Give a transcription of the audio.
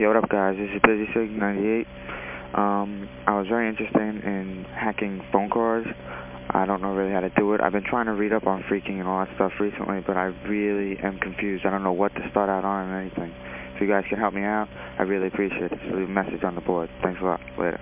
Yo, what up, guys? This is Busy Sig 98. Um, I was very interested in hacking phone cards. I don't know really how to do it. I've been trying to read up on phreaking and all that stuff recently, but I really am confused. I don't know what to start out on or anything. If you guys can help me out, I really appreciate it. So leave a message on the board. Thanks a lot. Later.